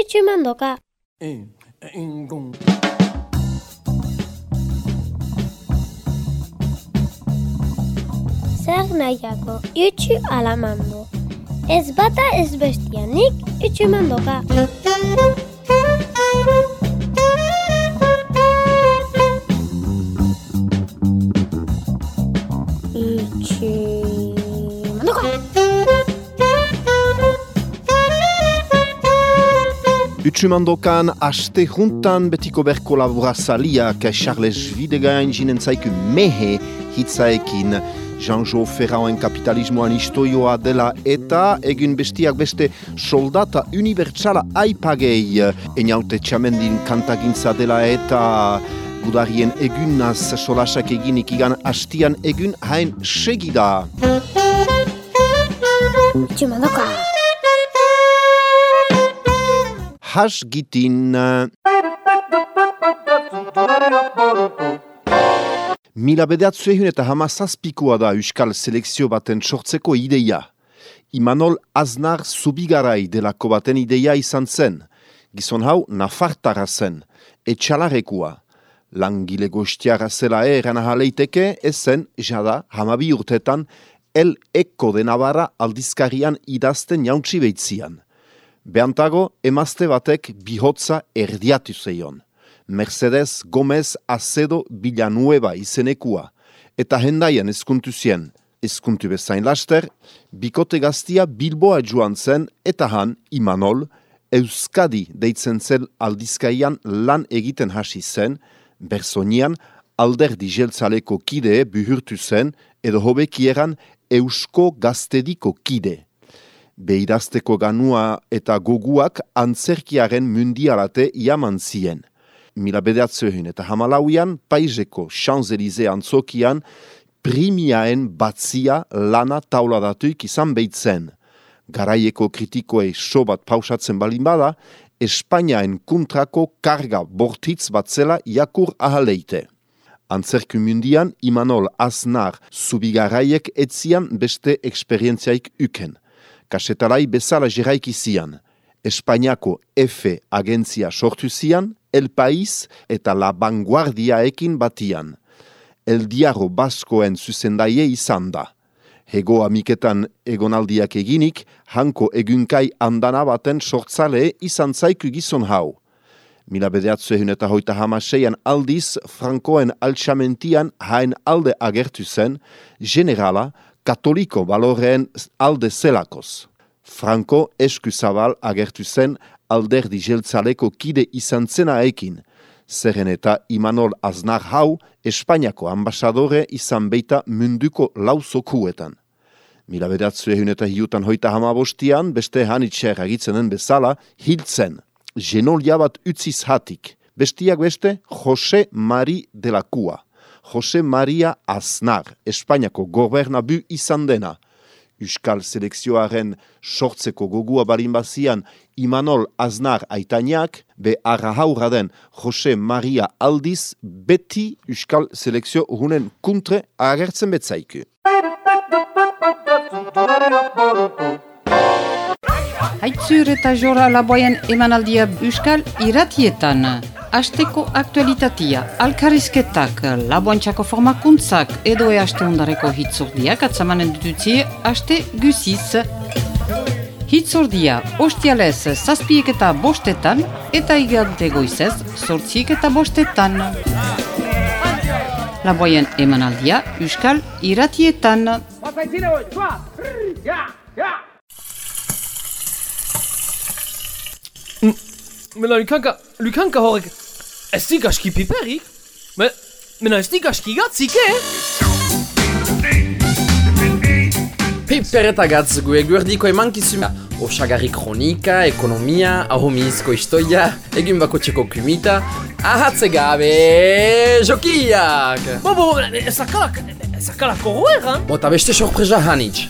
itxumandoka. E, engon. Zer nahiako, itxu alamando. Ez bata ez bestianik itxumandoka. Itxumandoka. Utsumandokan aste juntan betiko berko laborazaliak Charles Videgain jinen zaiku mehe hitzaekin Jean-Jo Ferrauen kapitalismoan istoioa dela eta egin bestiak beste soldata unibertsala aipagei eniaute txamendin kantagintza dela eta gudarien egunaz solasak eginik igan hastian egun hain segida. Itxumandoka. Has gitin... Mila bedeatzu ehun eta hama zazpikoa da Euskal Selekzio baten sortzeko ideia. Imanol Aznar Zubigarai delako baten ideia izan zen. Gizon hau nafartara zen, etxalarekua. Langile gostiara zela eran ahaleiteke, ezen, jada, hamabi urtetan, el eko de Navarra aldizkarian idazten jauntsi beitzian. Beantago, emazte batek bihotza erdiatu zeion. Mercedes Gomez Acedo Villanueva izenekua. Eta hendaian eskuntu zien, eskuntu bezain laster, bikote gaztia Bilboa joan zen eta han Imanol, Euskadi deitzen zen aldizkaian lan egiten hasi zen, bersonian alderdi jeltzaleko kide buhurtu zen edo hobekieran Eusko Gaztediko kide beirazteko ganua eta goguak antzerkiaren mundialate iaman zien. Mila bedeatzeuhin eta hamalauian, paizeko Champs-Élysées antzokian, primiaen batzia lana tauladatuik izan behitzen. Garaieko kritikoei so bat pausatzen balin bada, Espainiaen kuntrako karga bortitz batzela jakur ahaleite. Antzerku mundian, Imanol Aznar zubigaraiek etzian beste eksperientziaik uken kasetalai bezala jeraiki zian. Espainiako F agentzia sortu zian, El País eta La Vanguardiaekin batian. El Diaro Baskoen zuzendaie izan da. Hego amiketan egonaldiak eginik, hanko egunkai andana baten sortzale izan zaiku gizon hau. Mila bedeatzu ehun eta hoita hamaseian aldiz, Frankoen altxamentian hain alde agertu zen, generala, katoliko baloreen alde zelakoz. Franco eskuzabal agertu zen alderdi jeltzaleko kide izan zena ekin. Zeren eta Imanol Aznar hau Espainiako ambasadore izan beita munduko lauzokuetan. Mila bedatzu ehun eta hiutan hoita hamabostian, beste hanitxer agitzenen bezala, hiltzen. Genolia bat utziz hatik. Bestiak beste, Jose Mari de la Cua. Jose Maria Aznar, Espainiako gobernabu izan dena. Euskal selekzioaren sortzeko gogua balin bazian Imanol Aznar aitaniak, be arra haura den Jose Maria Aldiz, beti Euskal selekzio urunen kuntre agertzen betzaiku. Haitzur eta jora laboien emanaldia Euskal iratietan. Asteko aktualitatia, alkarizketak, laboantxako formakuntzak edo e aste ondareko hitzordiak atzamanen dututzie aste guziz. Hitzordia, ostialez zazpiek eta bostetan eta igante goizez sortziek eta bostetan. Laboien emanaldia Euskal iratietan. Mela Lukanka, Lukanka horrek, ez digaski piperik? Me, mena ez digaski gatzik, eh? Piper eta gatz gu eguerdiko emankizuma Osagarri kronika, ekonomia, ahomizko istoia, egin bako txeko kumita Ahatze gabe, jokiak! Bo, bo, zakalak, zakalak horrean? Bota beste sorpresa hanitz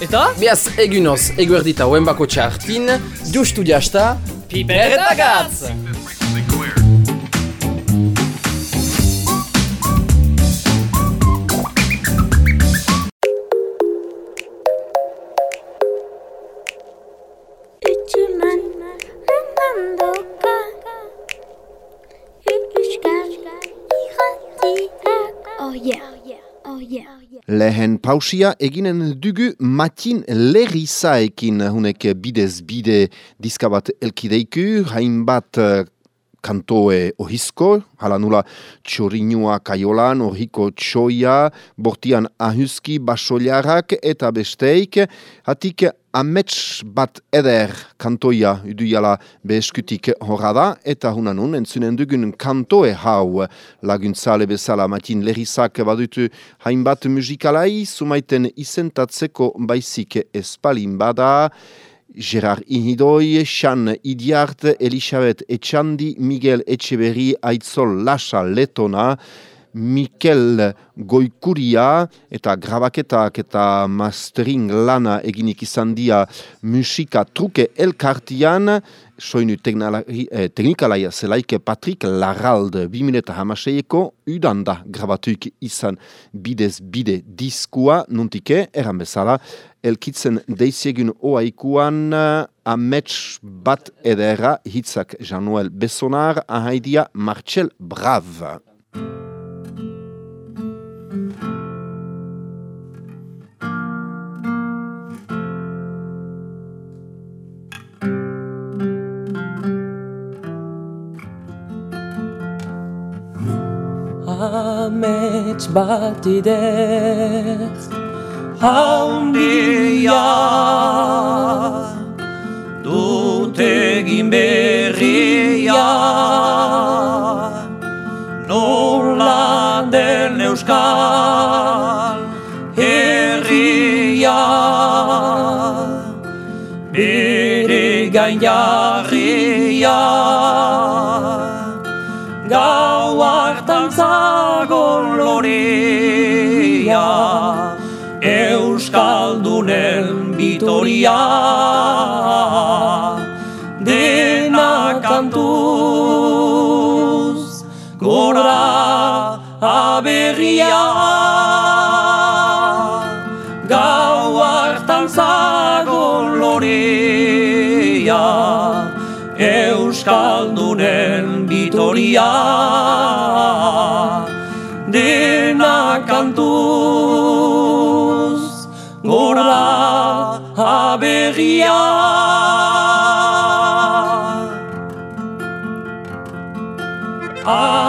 Eta? Biaz egunoz eguerdita hoen bako txartin, justu jasta Piper eta Lehen pausia eginen dugu matin lerrizaekin hunek bidez bide diska bat elkideiku, hainbat eh, kantoe ohizko, hala nula txorinua kaiolan, ohiko txoia, bortian ahuski basoliarak eta besteik, hatik amets bat eder kantoia uduiala beheskutik horra da, eta hunanun entzunen dugun kantoe hau. Laguntzale bezala matin lerizak badutu hainbat musikalai, sumaiten izentatzeko baizik espalin bada, Gerard Inidoi, Xan Idiart, Elisabeth Etxandi, Miguel Etxeberri, Aitzol Lasa Letona, Mikel Goikuria eta grabaketak eta mastering lana eginik izan dia musika truke elkartian, soinu eh, teknikalaia zelaike Patrick Larald 2006eko udanda grabatuik izan bidez bide diskua. Nuntike, eran bezala, elkitzen deiziegun oaikuan amets bat edera hitzak Januel Bessonar, ahaidia Marcel Brav. Haundia dut egin berria. Nola den euskal herria. Bere gain jarria. Gau hartan zagon loria, Euskaldunen bitoria, dena kantuz, gora aberria. Gau hartan zagon loria, Euskaldunen bitoria Dena kantuz Gora aberria Amen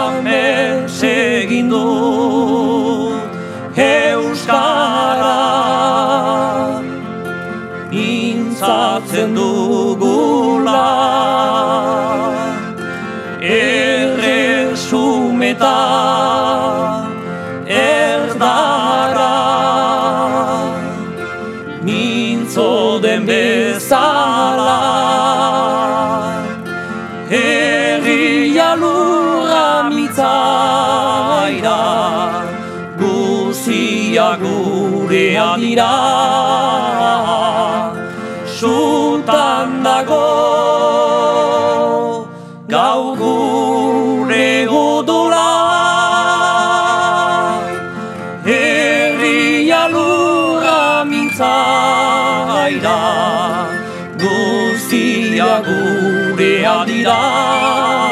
gurea dira Sutan dago Gau gure odora Herria lurra mintzaira Guzia gurea dira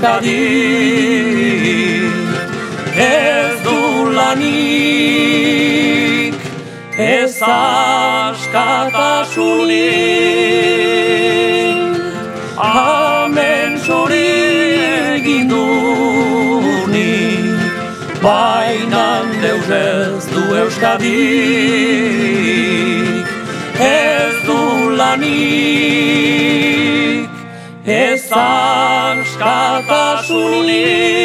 du Euskadi Ez du lanik Ez askatasunik. Amen zuri egin duni Bainan deus ez du Euskadi Ez du lanik Ez askatasunik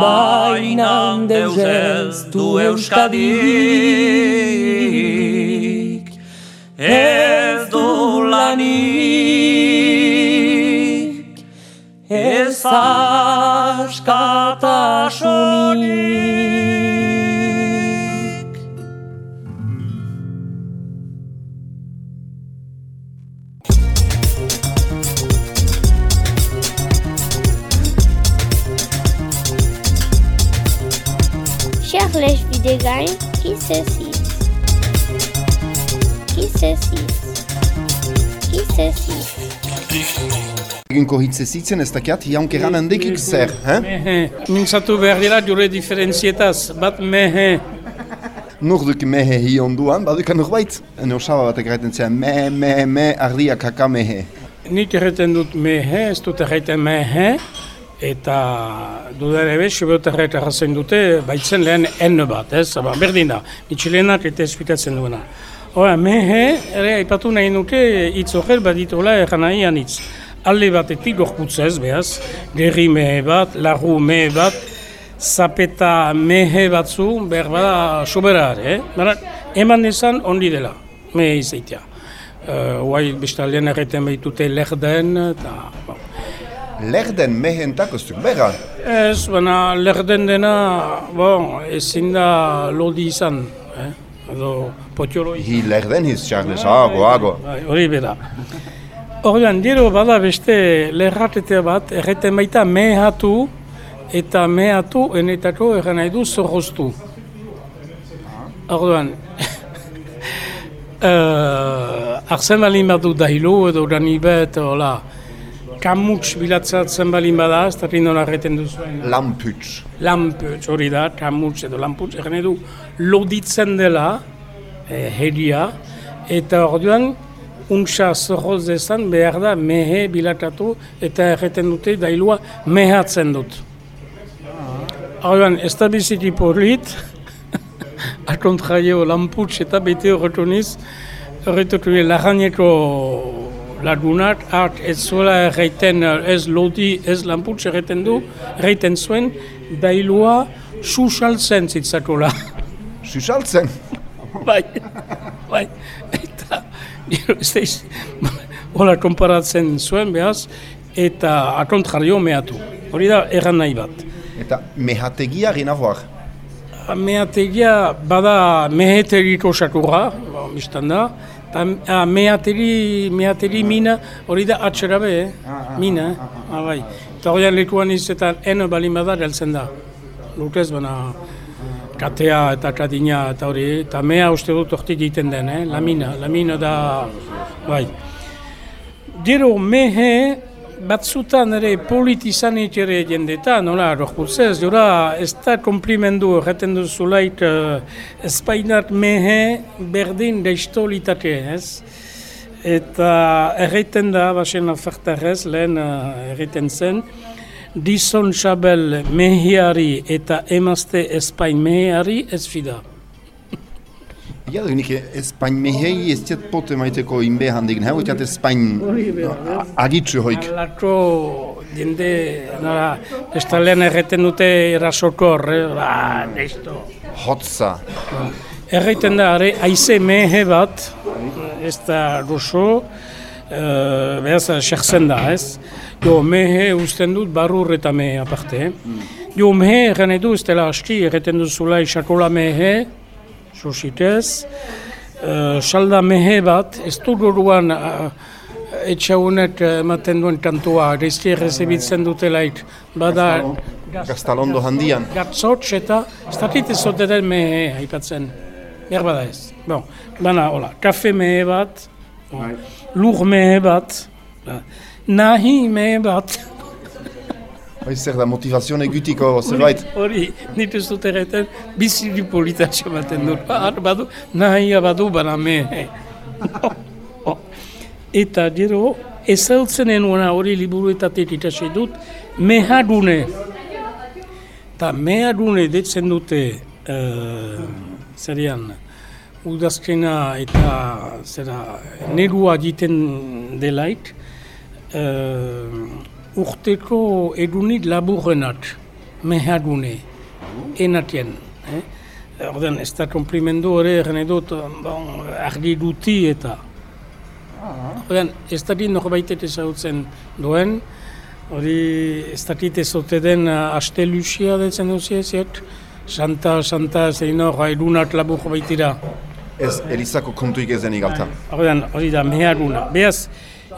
Bainan deus ez du euskadik Eginko hitze zitzen ez dakiat, jaunke gana handekik zer, eh? Mehe, mintzatu behar dira jure diferentzietaz, bat mehe. Nur duk mehe hi onduan, baduka norbait. Eno saba batek gaiten zen, me, me, me, ardia kaka mehe. Nik erreten dut mehe, ez dut erraiten mehe, eta dudare be, sibeotarra eta jazen dute, baitzen lehen en bat, ez? Ba, berdin da, mitxilenak eta espitatzen duena. Hora, mehe, ere aipatu nahi nuke, hitz horrel baditola erran nahi anitz. Alde batetik gorputza ez, behaz, gerri mehe bat, larru mehe bat, zapeta mehe batzu, behar bada sobera, eh? Bara, eman ezan ondi dela, mehe izaitia. Uh, Huai bestaldean erreten behitute lerden, eta... Bon. Lerden mehen takostuk, bera. Ez, baina lerden dena, bon, ezin da lodi izan, eh? edo potiolo izan. Hi lerden hiz, Charles, ago, ago. Bai, hori bera. Orduan, gero bada beste lerratete bat, erreten baita mehatu, eta mehatu enetako erran nahi du zorroztu. Orduan, uh, arzen balin badu dailu edo ranibet, hola, kamuts bilatzatzen balin bada, ez da nola erreten duzuen. Lamputz. Lamputz hori da, kamuts edo lamputz, egin edu loditzen dela, eh, heria, eta orduan, untsa zorroz dezan behar da mehe bilatatu eta erreten dute dailua mehatzen dut. Orduan, ez da biziki polit, akontraio lamputz eta bete horretuniz, horretutu laganeko lagunak, hart ez zuela erreiten ez lodi, ez lamputz erreiten du, erreiten zuen, dailua susaltzen zitzakola. Susaltzen. bai, bai, daiz, hola konparatzen zuen behaz, eta akontrario mehatu. Hori da erran nahi bat. Eta mehategia gina hoar. Mehategia bada meheteriko sakurra, ba, biztan da, eta ah, mehateri, mehateri mina hori da atxera be, eh? mina, eh? ah, bai. Eta hori lekuan izetan eno balin bada galtzen da. Lukez bana katea eta katina eta hori, eta mea uste dut hortik egiten den, eh? lamina, lamina da, bai. Gero mehe, batzutan ere politizanik ere jendetan, nola, rohkutzez, jora ez da komplimendu erraten duzulait uh, espainar mehe berdin deistolitate, ez? Eta erraiten da, basen afertarez, lehen uh, erraiten zen, dizon xabel mehiari eta emazte espain mehiari ez fida. Ja, du nik Espain mehei ez diat pote maiteko inbe handik, hau diat Espain agitzu hoik. Alako jende, nora, estalean erreten dute erasokor, eh? ba, nesto. Hotza. Erraiten da, are, aize mehe bat, ez da ruso, uh, behaz, xerzen da, ez? Jo, mehe usten dut barur eta mehe aparte. Eh? Jo, mehe erren edu, ez dela aski, erreten duzula isakola mehe, sositez, uh, salda mehe bat, ez du duruan uh, etxaunet ematen duen kantua, reizki errezibitzen dutelaik, bada Gaztalondo handian. gatzotx eta ez dakit ez ote den mehe aipatzen. behar bada ez. Bon, bana, hola, kafe mehe bat, bon, lur mehe bat, ba, nahi mehe bat. Bai, zer da motivazio egutiko zerbait? Hori, nire ez dut erreten, bizili politatxo baten dut. Har badu, nahia badu bana mehe. Oh. Eta gero, ezautzen enuena hori liburuetatik itasi dut, mehadune. Eta mehadune detzen dute, uh, zerian, udazkena eta zera, nerua egiten delaik, uh, urteko edunit laburrenat, mehadune, enatien. Eh? Ordean, ez da komplimendu hori egin edut, bon, argi duti eta. Ordean, ez dakit norbaitet ezagutzen duen, hori ez dakit ez ote den uh, aste lucia detzen duzi Santa, Santa, zein hor, edunat labur baitira. Ez, Elizako kontuik ez denik alta. Ordean, hori da, meharuna. Beaz,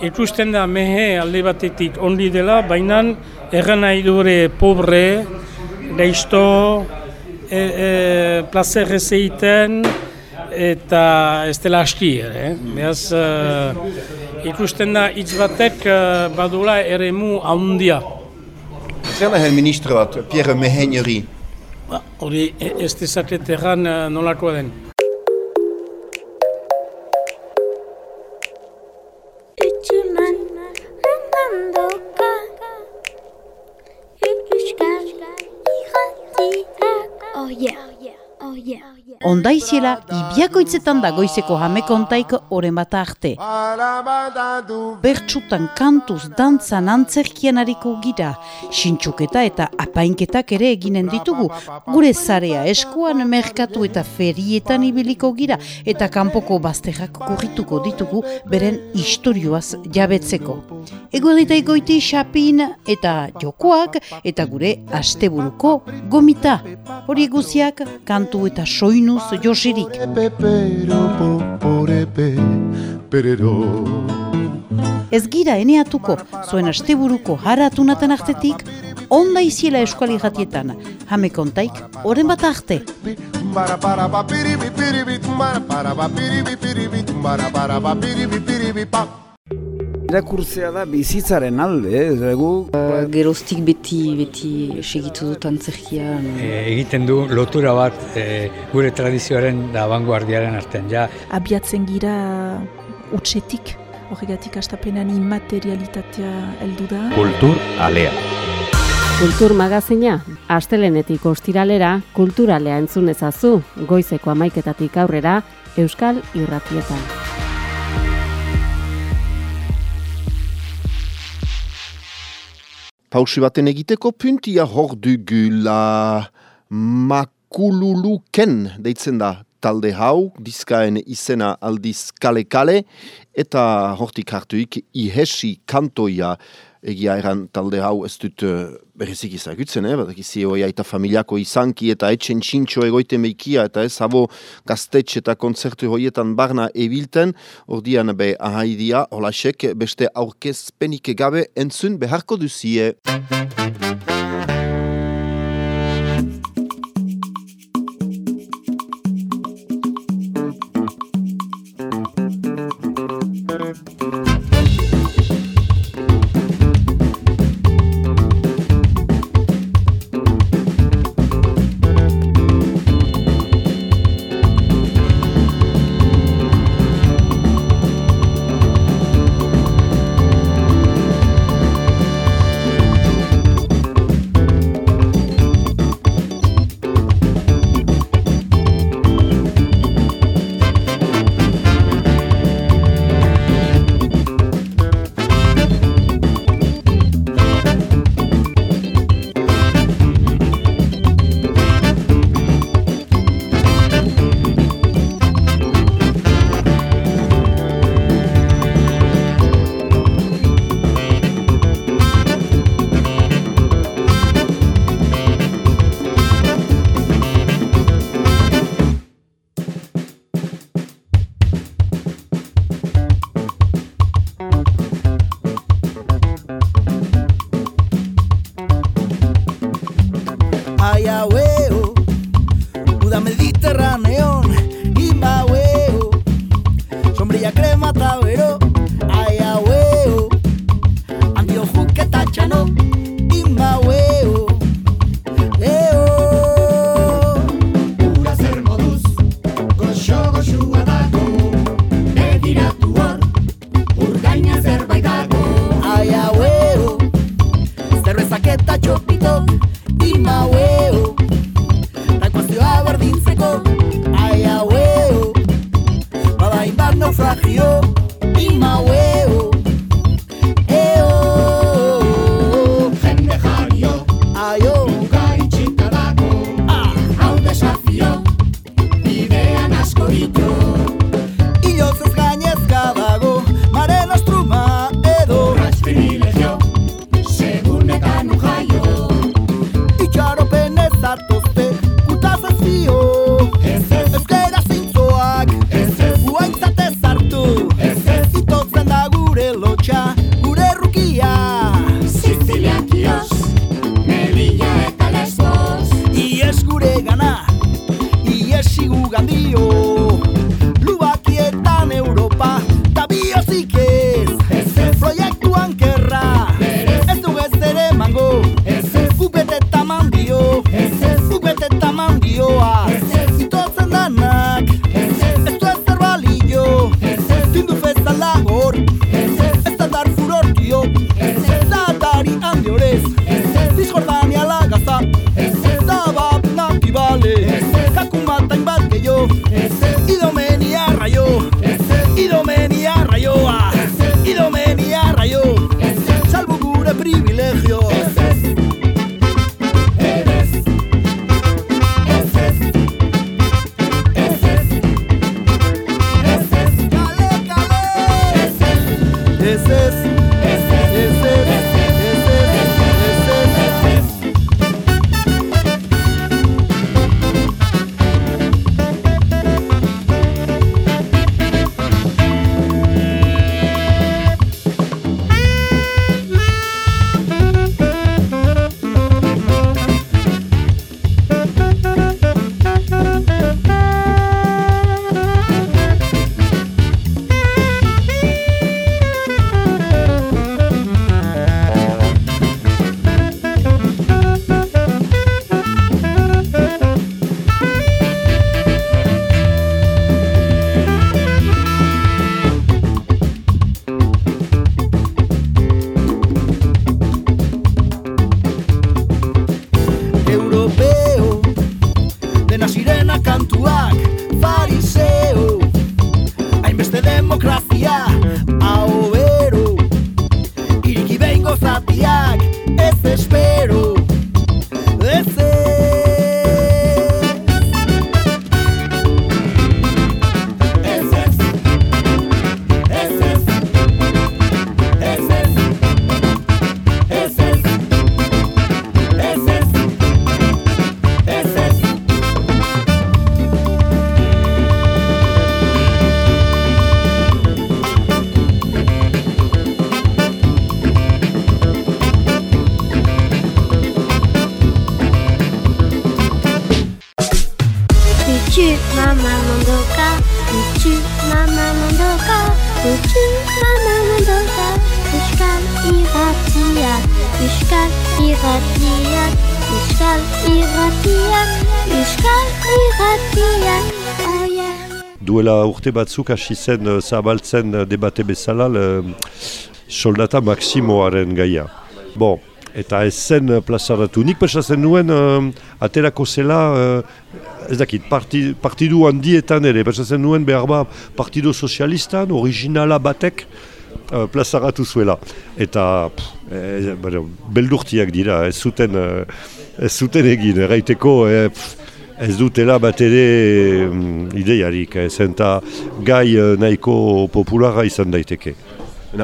ikusten da mehe alde batetik ondi dela, baina erran nahi dure pobre, gaizto, e, e, placer ez egiten, eta ez dela aski ere. Eh? Beaz, uh, ikusten da hitz batek uh, badula ere mu handia. Zer da ministro bat, Pierre Meheneri? Ba, Hori e- ez dezaket erran uh, nolakoa den. Ondaiziela, ibiakoitzetan da goizeko jamekontaik oren bat arte. Bertsutan kantuz dantzan antzerkian hariko gira, sintxuketa eta apainketak ere eginen ditugu. Gure zarea eskuan merkatu eta ferietan ibiliko gira eta kanpoko bazterrak kurrituko ditugu beren istorioaz jabetzeko. Ego goiti xapin eta jokoak eta gure asteburuko gomita. Hori guziak kantu eta soinuz josirik. Ez gira eneatuko, zuen asteburuko haratunaten artetik, onda iziela eskuali jatietan, jame kontaik, oren bat arte. Irakurtzea da bizitzaren alde, ez dugu? Geroztik beti, beti segitu dut antzerkian. E, egiten du lotura bat e, gure tradizioaren da vanguardiaren artean. Ja. Abiatzen gira utxetik, horregatik astapenan immaterialitatea heldu da. Kultur alea. Kultur magazina, astelenetik ostiralera, kulturalea entzun ezazu, goizeko amaiketatik aurrera, Euskal Irratietan. Pausi baten egiteko puntia hor dugula. Makululuken deitzen da talde hau, diskaen izena aldiz kale-kale, eta hortik hartuik ihesi kantoia egia eran talde hau ez dut uh, berrezik izagutzen, eh? batak izi hoi eta familiako izanki eta etxen txintxo egoite meikia eta ez habo gaztetxe eta kontzertu hoietan barna ebilten, ordian be ahaidia, holasek beste aurkezpenik gabe entzun beharko duzie. urte batzuk hasi zen eh, zabaltzen eh, debate bezala le, soldata maksimoaren gaia. Bon, eta ez zen eh, plazaratu. Nik pentsatzen nuen uh, aterako zela, uh, ez dakit, parti, partidu handietan ere, pentsatzen nuen behar ba partidu sozialistan, originala batek, uh, plazaratu zuela. Eta pff, eh, beldurtiak dira, ez zuten, eh, ez zuten egin, erraiteko... Eh, pff, ez dutela bat ere mm, ideiarik, ez eta gai eh, nahiko populara izan daiteke.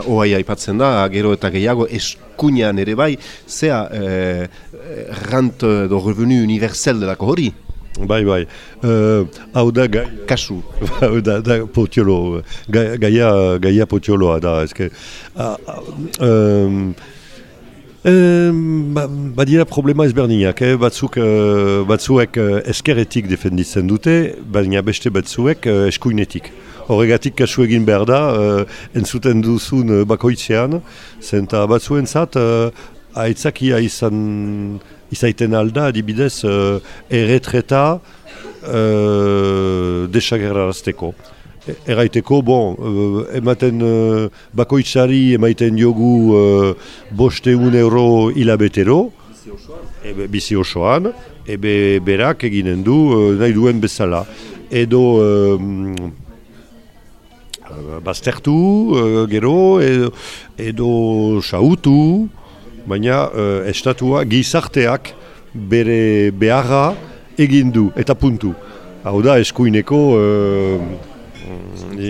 Oai aipatzen da, gero eta gehiago eskuinan ere bai, zea eh, rant edo revenu universel delako hori? Bai, bai. Uh, hau da gai... Kasu. hau da, da potiolo, eh, gaia, gaia potioloa da. Ezke, uh, um, Ba, badira problema ezberdinak, eh? batzuk, eh, batzuek eh, eskeretik defenditzen dute, baina beste batzuek eh, eskuinetik. Horregatik kasu egin behar da, eh, entzuten duzun eh, bakoitzean, zenta batzuen zat, eh, aitzakia izan, izaiten alda, adibidez, eh, erretreta eh, desagerrarazteko. Erraiteko, bon, uh, ematen uh, bakoitzari emaiten diogu uh, boste un euro hilabetero, ebe, bizi osoan, ebe berak eginen du nahi duen bezala. Edo um, baztertu, gero, edo, edo sautu, baina uh, estatua gizarteak bere beharra egin du eta puntu. Hau da eskuineko uh,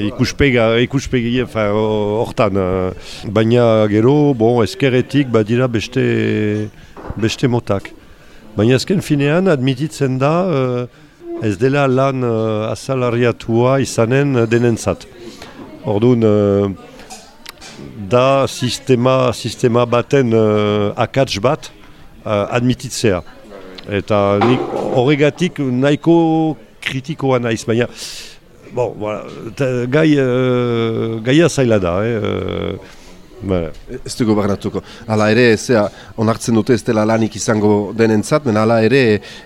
ikuspega, ikuspegi hortan. Uh, baina gero, bon, eskeretik badira beste, beste motak. Baina ezken finean admititzen da uh, ez dela lan uh, asalariatua izanen denentzat. Orduan, da sistema, sistema baten akats bat admititzea. Eta horregatik nahiko kritikoa naiz, baina bon, voilà, gai, uh, gaia zaila da. Eh, uh, Ez dugu barnatuko. Hala ere, zea, onartzen dute ez dela lanik izango denentzat, men hala ere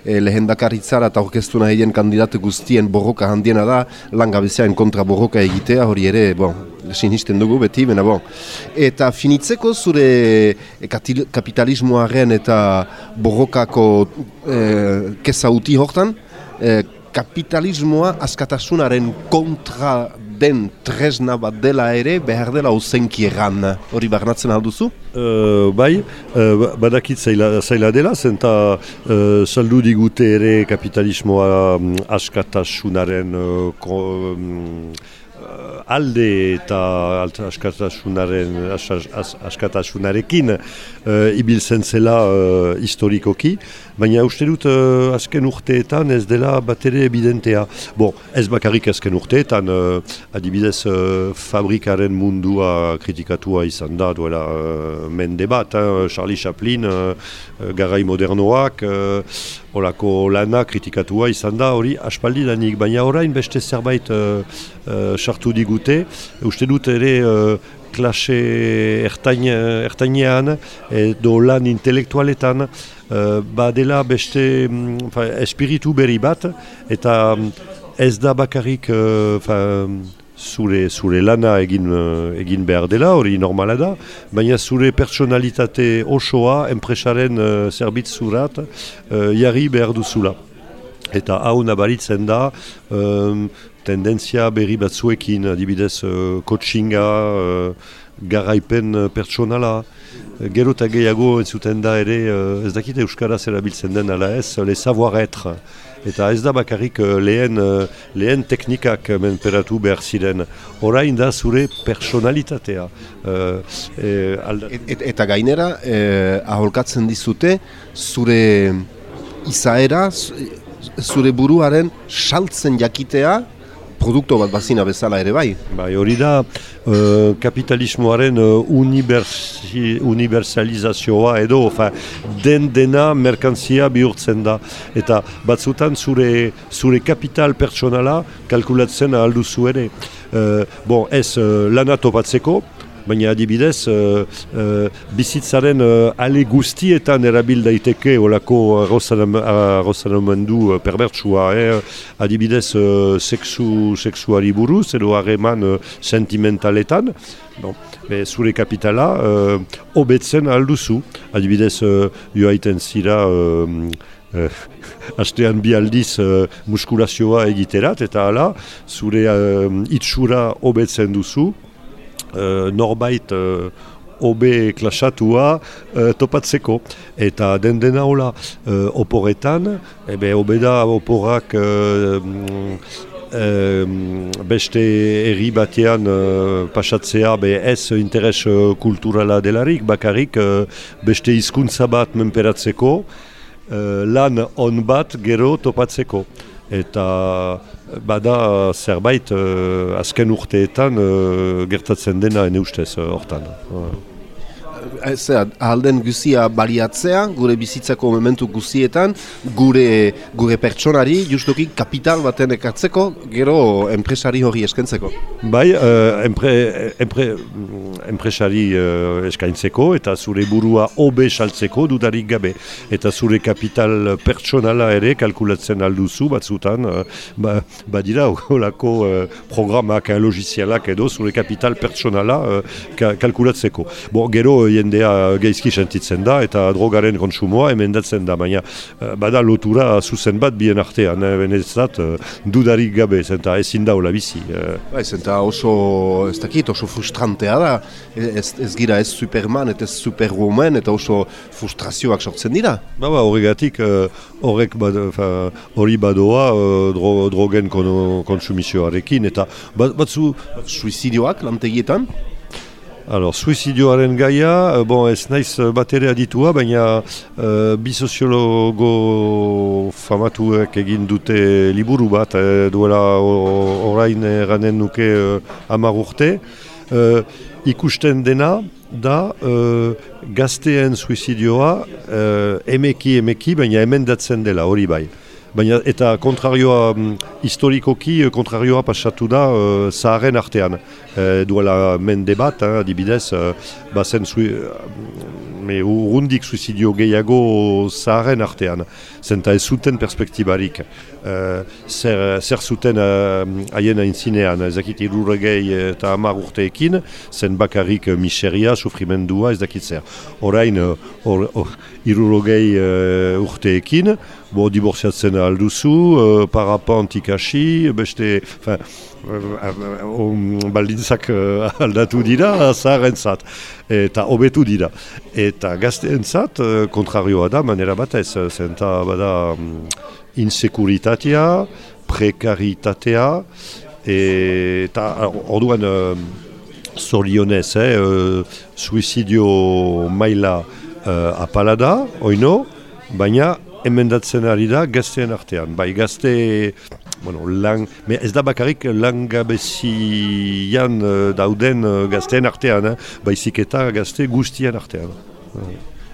e, lehendakaritzara eta orkestu nahien kandidatu guztien borroka handiena da, langabezean kontra borroka egitea, hori ere, bon, sinisten dugu beti, bena bon. Eta finitzeko zure e, kapitalismoaren eta borrokako e, kesa uti hortan, e, kapitalismoa askatasunaren kontra den tresna bat dela ere behar dela uzenki egan. Hori barnatzen alduzu? Uh, bai, uh, badakit zaila, zaila dela, zenta uh, digute ere kapitalismoa um, askatasunaren uh, alde eta askatasunaren askatasunarekin uh, ibiltzen zela uh, historikoki, baina uste dut uh, azken urteetan ez dela bat ere evidentea. Bon, ez bakarrik azken urteetan, uh, adibidez uh, fabrikaren mundua kritikatua izan da duela uh, mende bat, Charlie Chaplin, uh, garai modernoak, uh, olako lana kritikatua izan da hori aspaldi danik, baina orain beste zerbait sartu uh, uh, digute, uste dut ere uh, klase ertainean edo lan intelektualetan uh, badela beste um, espiritu berri bat eta um, ez da bakarrik uh, zure, zure lana egin, uh, egin behar dela, hori normala da, baina zure personalitate osoa enpresaren uh, zerbitzurat uh, jarri behar duzula. Eta hau nabaritzen da, um, tendentzia berri batzuekin, adibidez uh, coachinga, uh, garaipen pertsonala, gero eta gehiago entzuten da ere, uh, ez dakite Euskaraz erabiltzen den ala ez, le savoir-être. Eta ez da bakarrik lehen, lehen teknikak menperatu behar ziren. Horain da zure personalitatea. Uh, et, eta gainera, eh, aholkatzen dizute, zure izaera, zure buruaren saltzen jakitea, produkto bat bazina bezala ere bai. Bai, hori da uh, kapitalismoaren uh, universalizazioa edo ofa, den dena merkantzia bihurtzen da. Eta batzutan zure, zure kapital pertsonala kalkulatzen alduzu ere. Uh, bon, ez uh, lana topatzeko, baina adibidez uh, uh, bizitzaren uh, ale guztietan erabil daiteke olako arrozanamendu uh, perbertsua eh? adibidez uh, sexu, sexuari buruz edo harreman uh, sentimentaletan. Bon, be, zure kapitala uh, obetzen alduzu. Adibidez uh, joaiten zira uh, Uh, astean bi aldiz uh, muskulazioa egiterat eta hala zure uh, itxura hobetzen duzu norbait uh, obe klasatua uh, topatzeko. Eta den dena hola uh, oporetan, ebe obeda oporak uh, beste erri batean uh, pasatzea be ez interes kulturala delarik, bakarrik uh, beste hizkuntza bat menperatzeko, uh, lan on bat gero topatzeko. Eta bada zerbait uh, azken urteetan gertatzen dena ene ustez uh, hortan. Zer, alden guzia baliatzea, gure bizitzako momentu guzietan, gure, gure pertsonari, justoki kapital baten ekatzeko, gero enpresari hori eskentzeko. Bai, uh, empre, empre, enpresari uh, eskaintzeko eta zure burua hobe saltzeko dudarik gabe. Eta zure kapital pertsonala ere kalkulatzen alduzu batzutan, uh, ba, badira holako uh, programak logizialak edo zure kapital pertsonala uh, kalkulatzeko. Bo, gero jende jendea geizki sentitzen da eta drogaren kontsumoa emendatzen da, baina eh, bada lotura zuzen bat bien artean, eh, benezat eh, dudarik gabe, zenta ezin da hola bizi. Ba, zenta oso, ez dakit, oso frustrantea da, ez, ez gira ez Superman eta ez Superwoman eta oso frustrazioak sortzen dira. Ba, ba, horregatik horrek hori badoa dro, drogen konsumizioarekin eta batzu... Suizidioak lantegietan? Alors, suizidioaren gaia, euh, bon, ez naiz euh, bat ere aditua, baina uh, bi soziologo famatuek egin dute liburu bat, eh, duela orain eranen nuke uh, amar urte, uh, ikusten dena, da uh, gazteen suizidioa uh, emeki emeki, baina emendatzen dela, hori bai. Baina eta kontrarioa um, historikoki kontrarioa pasatu da uh, zaharen artean. E, duela mende bat, eh, adibidez, uh, bazen sui, me urundik suizidio gehiago zaharen artean. Zenta ez zuten perspektibarik. Uh, zer, zer zuten haien uh, aintzinean, ezakit irurregei eta amar urteekin, zen bakarrik miseria, sufrimendua, ez dakit zer. Horain, or, or, irurregei uh, urteekin, bo diborziatzen alduzu, uh, parapant ikasi, beste, fin, um, baldintzak uh, aldatu dira, zaharrentzat, eta hobetu dira. Eta gazteentzat, uh, kontrarioa da, manera batez, zenta bada um, insekuritatea, prekaritatea, eta orduan uh, zorionez, eh, uh, suizidio maila uh, apalada, oino, baina emendatzen ari da gazteen artean. Bai, gazte bueno, lang, me ez da bakarrik langabezian uh, dauden uh, gazteen artean, eh? baizik eta gazte guztien artean.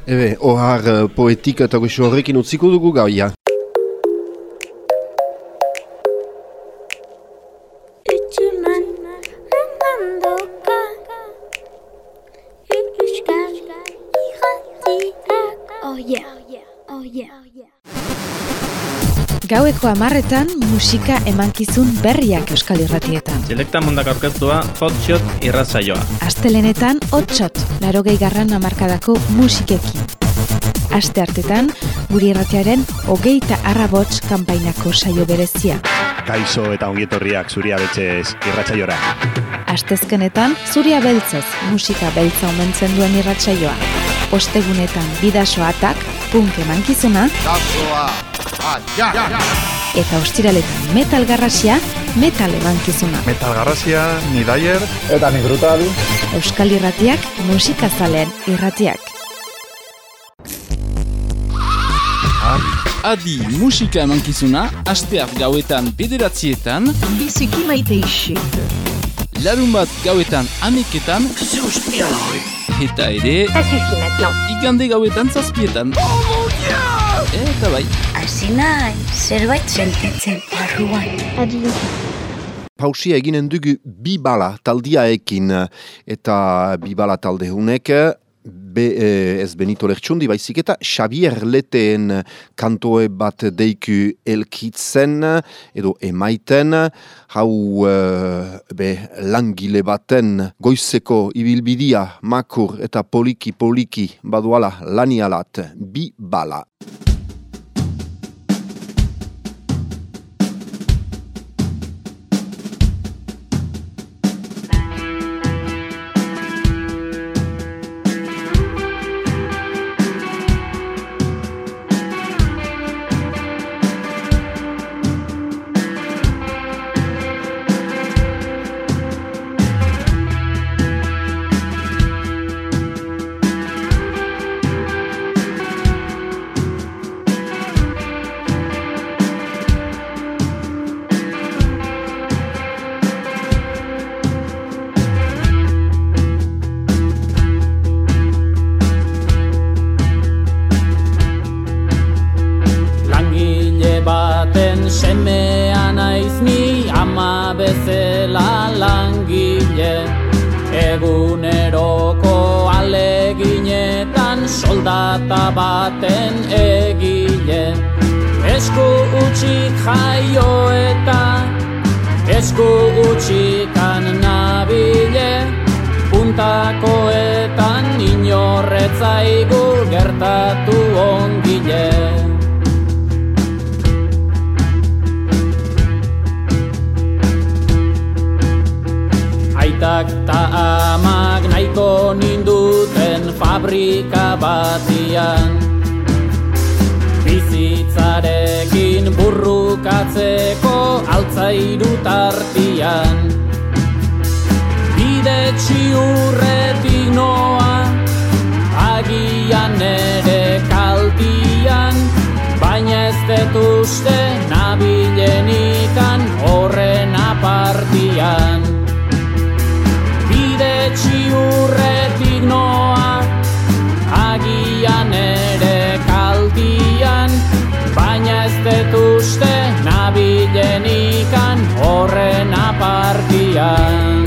Ebe, ohar uh, poetika eta goxo horrekin utziko dugu gaia. Gaueko amarretan musika emankizun berriak euskal irratietan. Selekta mundak aurkeztua hotshot irratzaioa. Astelenetan hotshot, laro garran amarkadako musikekin. Aste hartetan, guri irratiaren hogeita arrabots kanpainako saio berezia. Kaixo eta ongietorriak zuria betxez irratzaiora. Astezkenetan, zuria beltzez musika beltza omentzen duen irratsaioa. Ostegunetan bidasoatak, punk emankizuna. Eta ostiraletan metal garrasia, metal emankizuna. Metal garrasia, ni daier. Eta ni brutal. Euskal irratiak, musikazalean irratiak. Adi musika emankizuna, asteak gauetan bederatzietan. Biziki maite isik. Larun bat gauetan aneketan. Eta ere... Igande gauetan zazpietan. Oh, Eta bai. Hasi nahi, zerbait sentitzen barruan. Adi. Pausia eginen dugu bi bala taldiaekin eta bi bala talde hunek be, eh, ez Benito Lertxundi baizik eta Xavier Leteen kantoe bat deiku elkitzen edo emaiten hau eh, be, langile baten goizeko ibilbidia makur eta poliki poliki baduala lanialat bi bala. Apartian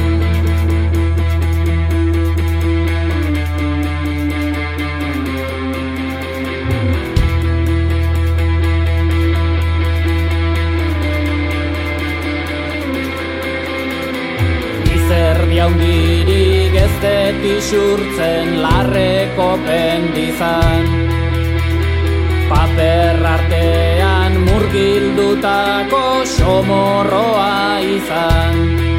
Izerdi haundirik ez dut isurtzen larreko pendizan. Paper artean murgildutako somorroa izan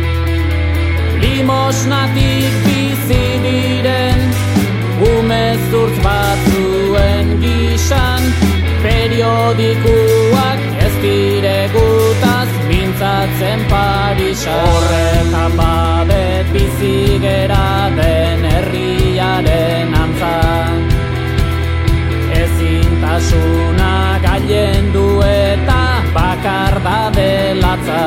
Limosnatik bizi diren umezurtz batzuen gisan Periodikuak ez diregutaz mintzatzen Parisa Horretan babet bizi gera den herriaren antzan Ezintasuna gailendu eta bakar da delatza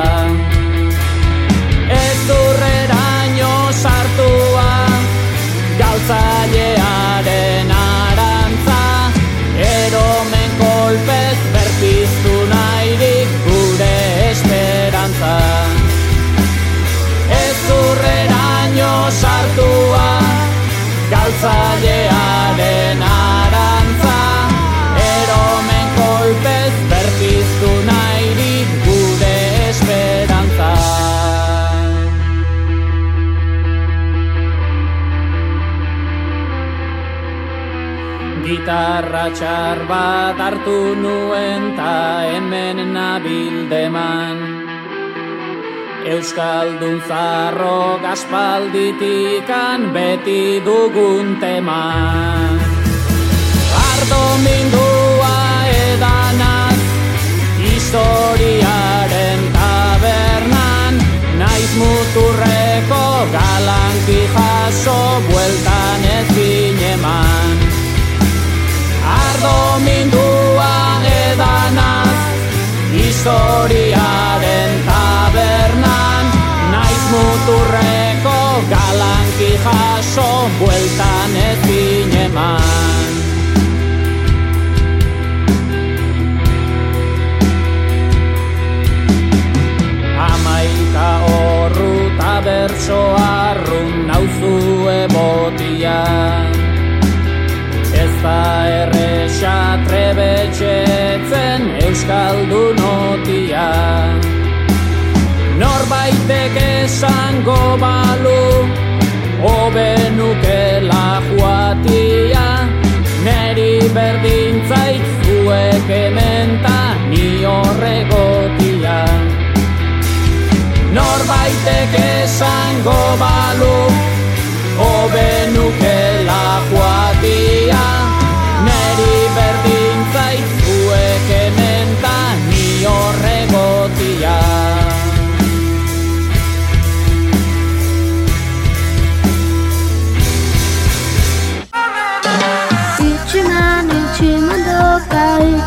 galtzailearen arantza. Eromen kolpez berpiztu nahirik gure esperantza. Ez durreraino sartua galtzailearen Gitarra txar bat hartu nuen ta hemen nabildeman Euskaldun zarro gaspalditikan beti dugun teman. Ardo mindua edanaz historiaren tabernan Naiz muturreko galanki jaso bueltan ez eman Ardo mindua edanaz historiaren tabernan. Naiz muturreko galanki jaso bueltan ez eman. Amaika horru ta bertso arrun nauzue botian da erresa trebetxetzen Euskaldun otia Norbaitek esango balu Obe nukela joatia. Neri berdintzait zuek ementa ni horregotia. Norbaitek esango balu Obe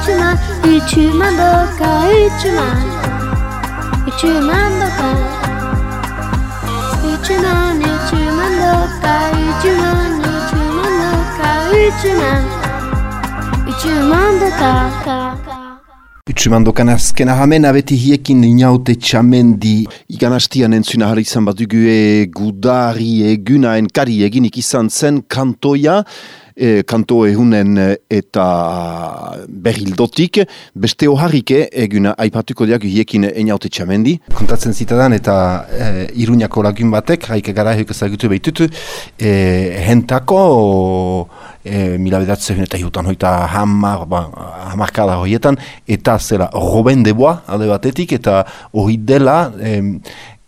doka, üçüman, üçüman doka, üçüman. Üçüman doka. Üçüman, üçüman doka, üçüman, üçüman doka, üçüman. Üçüman doka. Utsumandokan azken ahamen abeti hiekin inaute txamendi ikanastian entzuna harri izan bat dugue gudari egunaen kari eginik izan zen kantoia e, kanto ehunen eta berrildotik, beste oharrike eguna aipatuko diak hiekin eniaute txamendi. Kontatzen zitadan eta e, iruñako lagun batek, haike gara euk ezagutu behitutu, e, hentako e, mila bedatzen eta hiutan hoita hamar, ba, hamarkada horietan, eta zela Robin Deboa alde batetik, eta hori dela, e,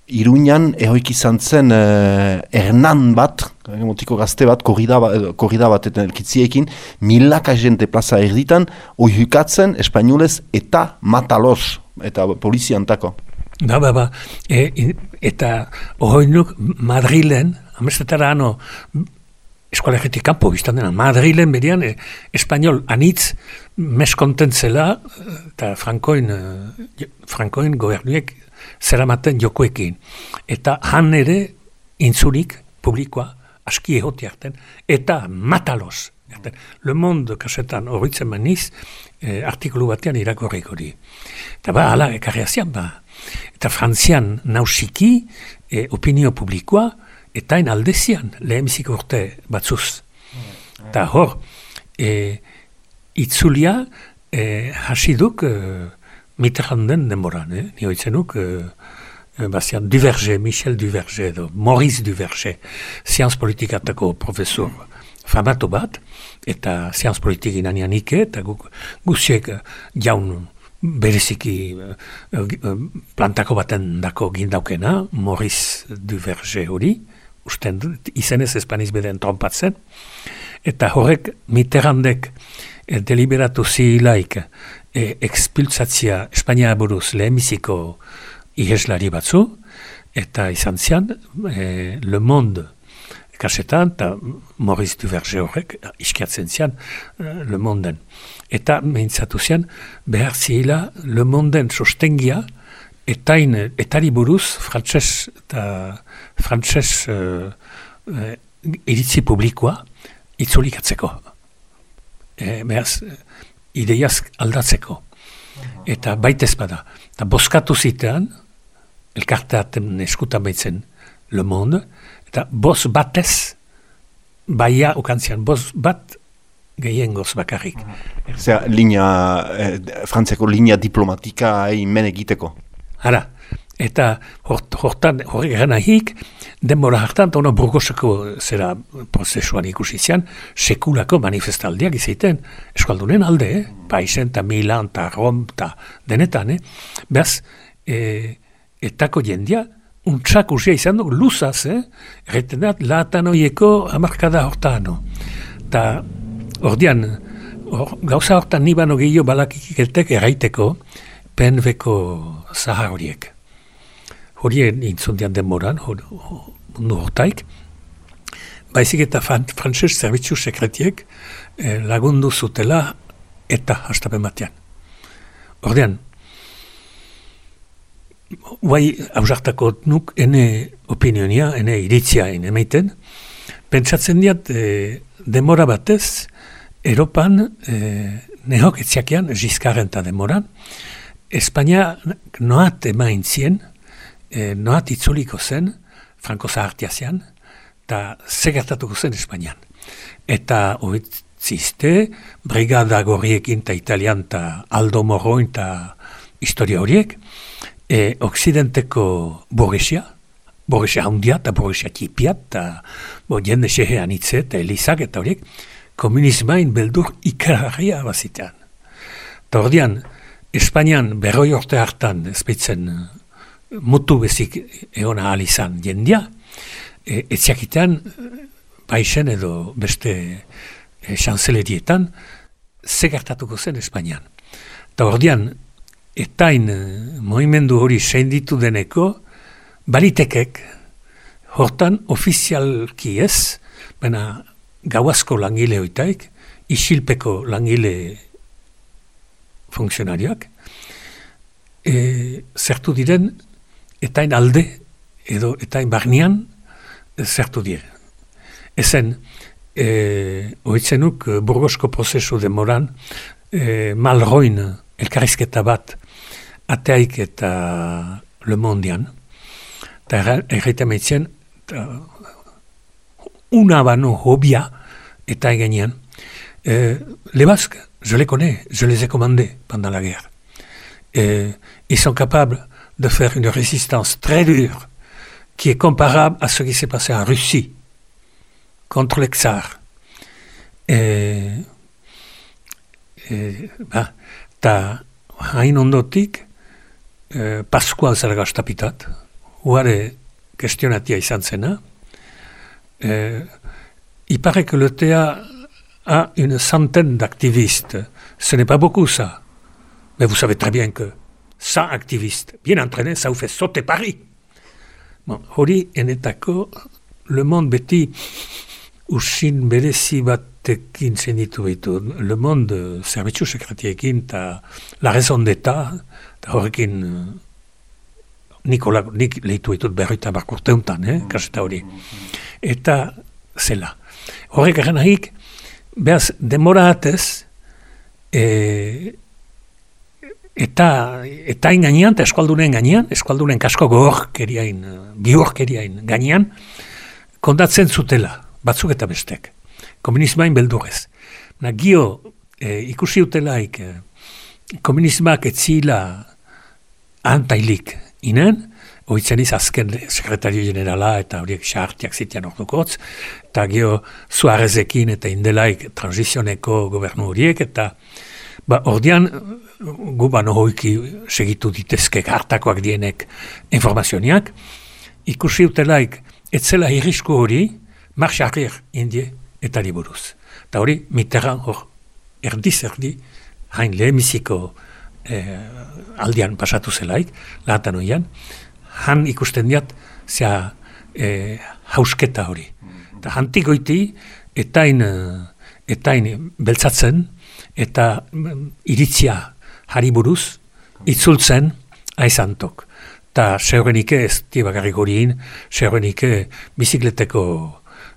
Iruñan ehoik izan zen eh, Hernan bat, motiko gazte bat, korrida, ba, korrida bat eta elkitziekin, milaka jente plaza erditan, oihukatzen espainolez eta mataloz, eta poliziantako. Ba, ba, ba, e, eta hori nuk Madrilen, amestetara ano, eskolegetik kanpo biztan dena, Madrilen berian, e, espainol anitz meskontentzela, eta Frankoin, Frankoin gobernuek zeramaten jokoekin. Eta han ere intzurik publikoa aski ehotiarten, eta mataloz. Le Monde kasetan horretzen maniz, eh, artikulu batean irakorrik hori. Eta ba, ala, ekarriazian ba. Eta frantzian nausiki, eh, opinio publikoa, eta en aldezian, lehemizik urte batzuz. Eta hor, eh, itzulia, eh, hasiduk, eh, Mitterranden denboran, eh? ni hoitzenuk, eh, eh, bazian Duverger, Michel Duverger, edo Maurice Duverger, zianz politikatako profesor famatu bat, eta zianz politik inanian ike, eta guk, guziek eh, jaun bereziki plantako baten dako gindaukena, Maurice Duverger hori, usten izenez espaniz beden trompatzen, eta horrek Mitterrandek deliberatu zilaik e, ekspultzatzia Espainia buruz lehenbiziko iheslari batzu, eta izan zian, e, Le Monde kasetan, eta Maurice Duverge horrek, iskiatzen zian, e, Le Monden. Eta mehintzatu zian, behar zila Le Monden sostengia, etain, etari buruz, frantses eta frantses uh, uh, iritzi publikoa, itzulikatzeko. E, behaz, ideiaz aldatzeko. Eta baitez bada. Eta boskatu zitean, elkarteaten eskutan baitzen Le Monde, eta bos batez, baia okantzian, bos bat gehiengoz bakarrik. Zer, linea, eh, frantzeko linea diplomatika egin men egiteko? Hala, eta hortan, hori gana nahik, denbora hartan, eta burgoseko zera prozesuan ikusi zian, sekulako manifestaldiak izaiten, eskaldunen alde, eh? Paisen, eta Milan, eta Rom, eta denetan, eh? Beaz, e, etako jendia, untsak usia izan duk, luzaz, eh? Erreten dat, latan oieko amarkada hortan, Eta, ordian, or, gauza hortan nibano gehiago balakik erraiteko, penbeko zahar horiek horien intzundian denboran, hor, mundu hortaik, baizik eta frantzes zerbitzu sekretiek eh, lagundu zutela eta hastapen batean. Ordean, guai hausartako nuk ene opinionia, ene iritzia ene meiten, pentsatzen diat eh, demora batez, Europan eh, nehok etziakian, jizkarren eta demoran, Espainia noat emain zien, e, noat itzuliko zen, Franko Zahartiazean, eta segertatuko zen Espainian. Eta ziste, brigada gorriekin eta italian eta aldo morroin eta historia horiek, e, oksidenteko borgesia, borgesia handia eta borgesia tipia, eta bo, jende sehean itze eta elizak eta horiek, komunismain beldur ikarria bazitean. Eta ordean, Espainian berroi orte hartan ezpitzen mutu bezik egon ahal izan jendia, e, etziakitean, baixen edo beste e, xanzelerietan, zegartatuko zen Espainian. Eta ordean, etain e, moimendu hori seinditu deneko, balitekek, hortan ofizialki ez, baina gauazko langile hoitaik, isilpeko langile funtzionariak, e, zertu diren etain alde edo etain barnian zertu dire. Ezen, e, oitzenuk burgosko prozesu demoran e, malroin elkarrizketa bat ateaik eta Le Mondian, eta erraita meitzen, una bano hobia eta egenean, euh, les Basques, je les connais, je les ai commandés pendant la guerre. Ils sont capables de faire une résistance très dure qui est comparable à ce qui s'est passé en Russie contre les tsars. Et, et, ba, ta hain ondotik eh, Pascual zergastapitat, uare questionatia izan zena, eh, il paraît que le théâtre a une centaine d'activistes. Ce n'est pas beaucoup ça. Mais vous savez très bien que 100 activistes bien entraînés, ça vous fait sauter Paris. Bon, hori enetako Le Monde beti usin berezi batekin zenitu behitu. Le Monde zerbitzu sekretiekin eta La Raison d'Etat, eta horrekin Nikola, nik lehitu behitut berroita barkurteuntan, eh, kaseta hori. Eta zela. Horrek garen ahik, behaz, demora atez, e, eta eta gainean, eta eskualdunen gainean, eskualdunen kasko gogorkeriain, bihurkeriain gainean, kondatzen zutela, batzuk eta bestek. Komunismain beldurez. Na, gio, e, ikusi utelaik, e, komunismak etzila antailik inen, oitzen azken sekretario generala eta horiek xartiak zitean ordukotz, eta gio Suarezekin eta indelaik transizioneko gobernu horiek, eta ba, ordean gu bano hoiki segitu ditezke hartakoak dienek informazioniak, ikusi utelaik etzela irrisku hori, marxarrir indie eta liburuz. Eta hori, miteran hor, erdi, hain lehemiziko eh, aldian pasatu zelaik, lahatan oian, han ikusten diat, zea e, hausketa hori. Eta hantigoiti, etain, etain beltzatzen, eta mm, iritzia jari buruz, itzultzen aizantok. Ta seurenike ez tibagarrik horien, seurenike bizikleteko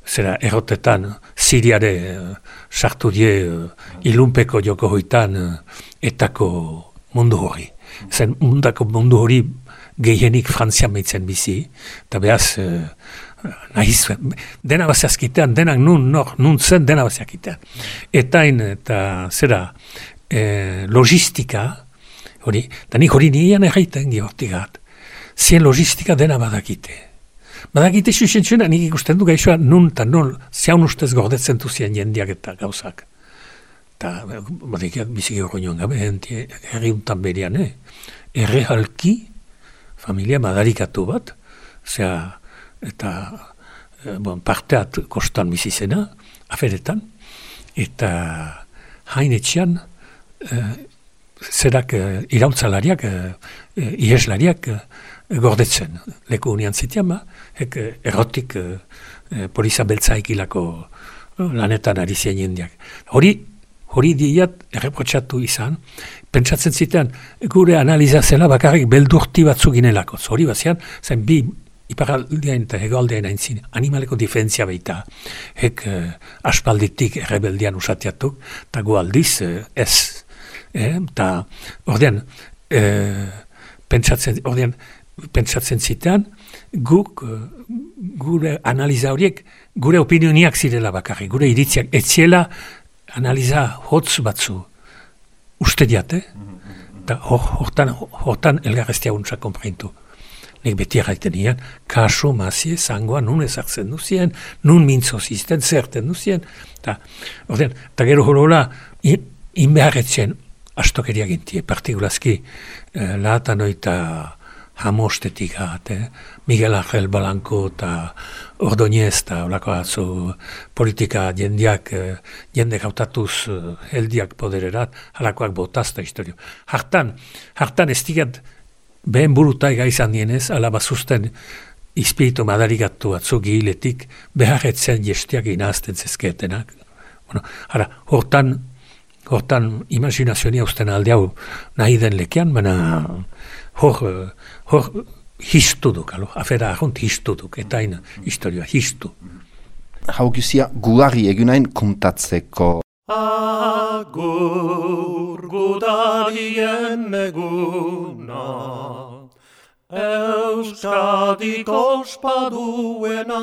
zera errotetan, siriare sartu die ilunpeko joko hoitan etako mundu hori. Zen mundako mundu hori gehienik Frantzia meitzen bizi, eta behaz, uh, nahiz, dena baziazkitean, denak nun, nor, nun zen dena baziakitean. Eta eta zera, e, logistika, hori, eta nik hori nian erraiten gihortigat, zien logistika dena badakite. Badakite xuxentxuna, nik ikusten du gaixoa nun eta nun, ziaun ustez gordetzen duzien jendiak eta gauzak. Eta, badikiat, biziki hori nioen gabe, herri untan berian, eh? Errealki, familia madarikatu bat, zera, eta e, bon, parteat kostan bizizena, aferetan, eta hainetxean, e, zerak e, irautzalariak, e, ieslariak gordetzen. Leku unian zitian ba, ek, errotik e, poliza beltzaik ilako lanetan ari zien jendiak. Hori, hori diat erreprotxatu izan, pentsatzen zitean, gure analiza zela bakarrik beldurti batzuk ginelako. Hori bazian, zen bi iparaldean eta hegoaldean aintzin, animaleko difentzia baita, hek eh, aspalditik errebeldian usatiatuk, eta gu aldiz eh, ez. Eta eh, ordean, eh, pentsatzen, ordean, pentsatzen zitean, guk, eh, gure analiza horiek, gure opinioniak zirela bakarrik, gure iritziak, etziela analiza hotz batzu, uste diate, eta hortan, hortan elgarreztia untsa komprintu. Nik beti erraiten nian, kaso, mazie, zangoa, nun ezartzen duzien, nun mintzo zisten, zerten duzien, eta, ordean, eta gero horola, inbeharretzen, astokeria gintie, partikulazki, eh, lahatan oita, hamostetik hat, eh? Miguel Ángel Balanko eta Ordoñez eta olako atzu politika jendiak, eh, jende gautatuz eh, podererat, halakoak botazta historio. Hartan, hartan ez digat behen burutai gaizan dienez, alaba zuzten ispiritu madarigatu atzu gihiletik, beharretzen jestiak inazten zezketenak. Bueno, ara, hortan, hortan imaginazioa usten alde hau nahi den lekean, baina hor, hor histu duk, alo, afera ahont histu duk, eta ina historioa histu. Hau guzia guari egunain kontatzeko. Ah. Agur gudarien eguna Euskadiko ospaduena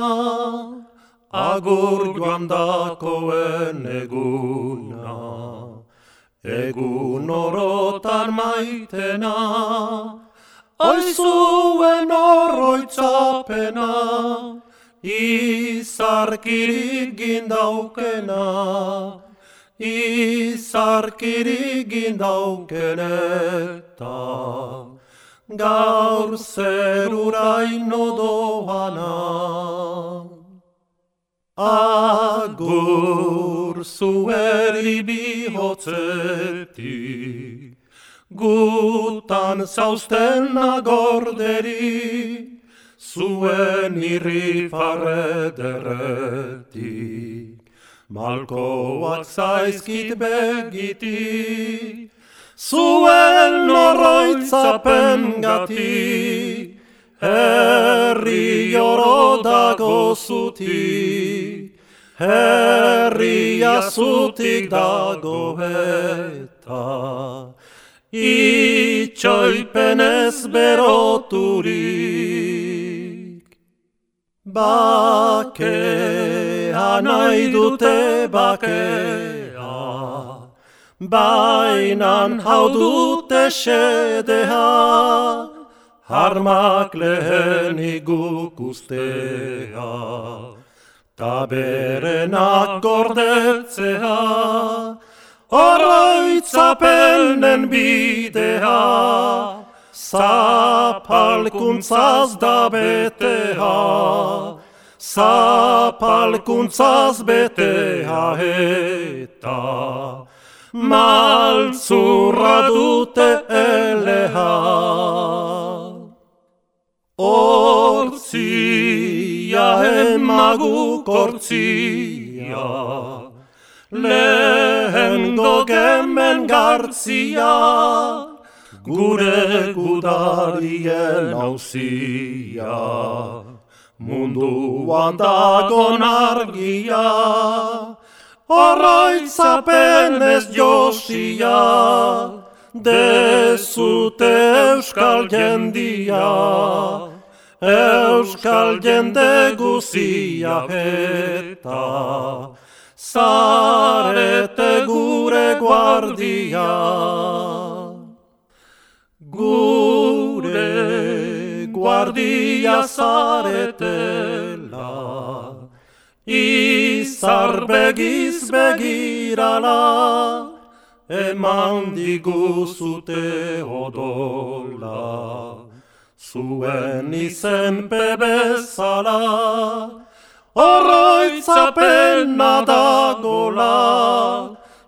Agur joan dakoen eguna Egun orotan maitena Oizuen oroitzapena Izarkirik gindaukena Izarkirik gindaukeneta Gaur zeruraino doana Agur zueri bihotzetik Gutan zauzten agorderi Zuen irri farrederetik Malkoak zaizkit begiti Zuen oroitzapen gati Herri oro dago zutik Herri azutik dago eta Itxoipenez beroturik Bakea nahi dute bakea. Bainan hau dute sedea Harmak lehen iguk ustea. Ta berenak gordetzea. Oroitzapenen bidea. Zapalkuntzaz da betea Zapalkuntzaz betea eta Maltzurra dute eleha. Ortzia emagu kortzia lehen gogemen gartzia, gure gudarien hauzia. Munduan dagon argia, oroitzapen ez josia, dezute euskal jendia, euskal jende guzia eta zarete gure guardia. Gure guardia zaretela, izar begiz begirala, eman diguzute odola. Zuen izen pebezala, Oroitzapena dagola,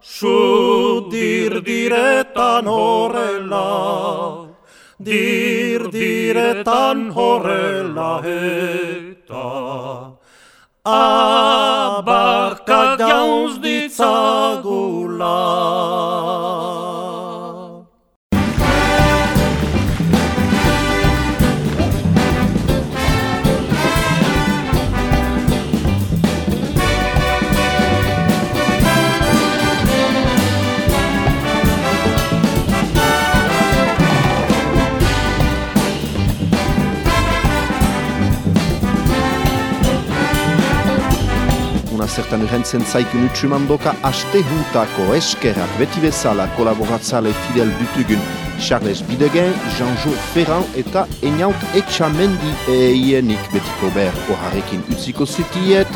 su dirdiretan horrela, dirdiretan horrela eta abarka jauz ditzagula. Zertan errentzen zaikun utsumandoka aste juntako eskerak. Beti bezala kolaboratzale fidel dutugun Charles Bidegen, Jean-Jo Ferran eta Einaut Etxamendi eienik. Betiko behar oharekin utziko zutiet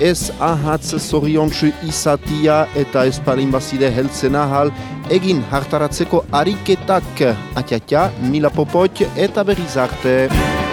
ez ahatz zoriontsu izatia eta ez palinbazide heltzen ahal egin hartaratzeko ariketak. Atiatia, mila popot eta berrizarte.